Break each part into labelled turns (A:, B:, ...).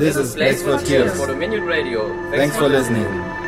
A: This is Place for Tears.
B: for Dominion Radio.
A: Thanks for listening.
C: drop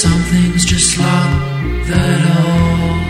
B: something's just locked the door.